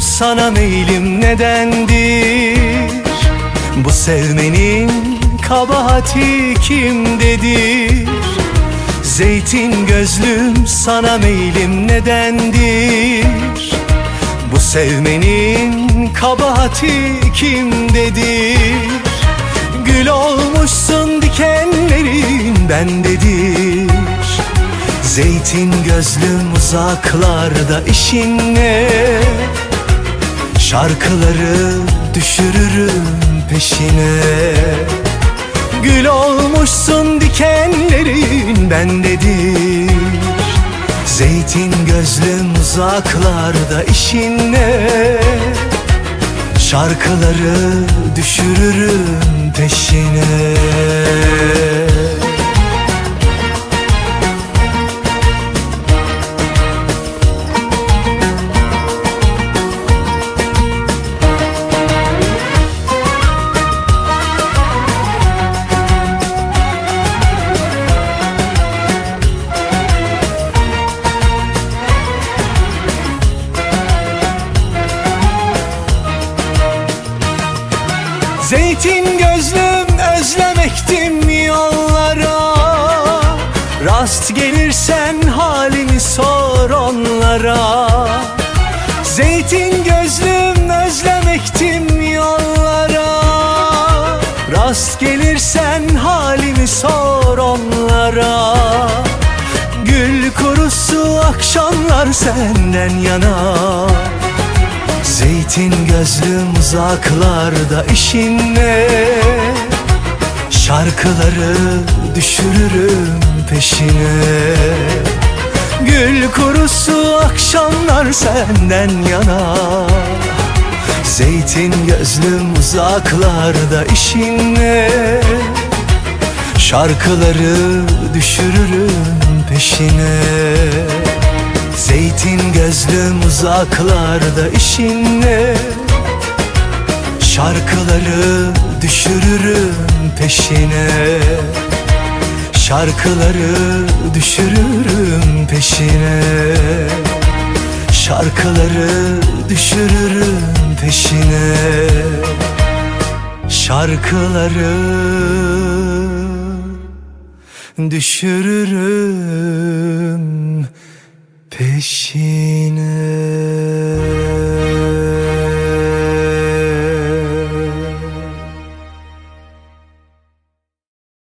sana meylim nedendir? Bu sevmenin kabahati kimdedir Zeytin gözlüm sana meylim nedendir? Bu sevmenin kabahati kimdedir Gül olmuşsun dikenlerin bendedir Zeytin gözlüm uzaklarda işin ne Şarkıları düşürürüm peşine. Gül olmuşsun dikenlerin bendedir. Zeytin gözlüm uzaklarda işin ne Şarkıları düşürürüm peşine Zeytin gözlüm özlemektim yollara. Rast gelirsen halimi sor onlara. Zeytin gözlüm özlemektim yollara. Rast gelirsen halimi sor onlara. Gül kurusu akşamlar senden yana Zeytin gözlüm uzaklarda işin ne Şarkıları düşürürüm peşine. Gül kurusu akşamlar senden yana. Zeytin gözlüm uzaklarda işin ne Şarkıları düşürürüm peşine Zeytin gözlüm uzaklarda işin ne Şarkıları düşürürüm peşine Şarkıları düşürürüm peşine Şarkıları düşürürüm peşine Şarkıları düşürürüm peşine